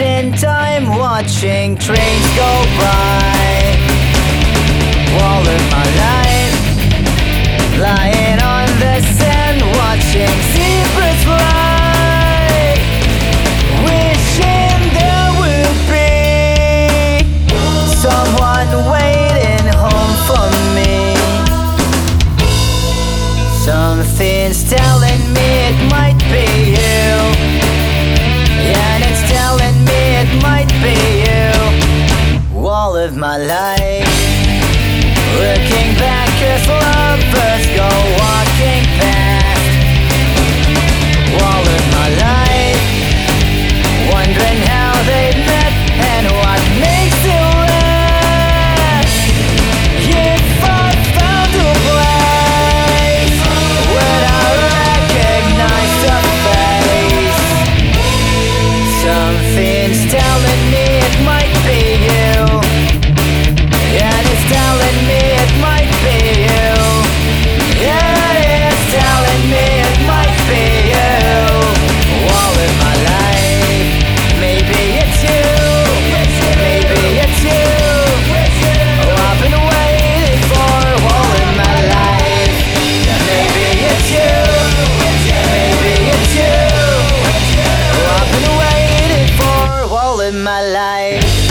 in time watching trains go by All of my life, life. my life. Looking back as lovers go walking past. All of my life, wondering how they met and what makes it last. If I found a place where I recognize a face, something's telling me. in my life.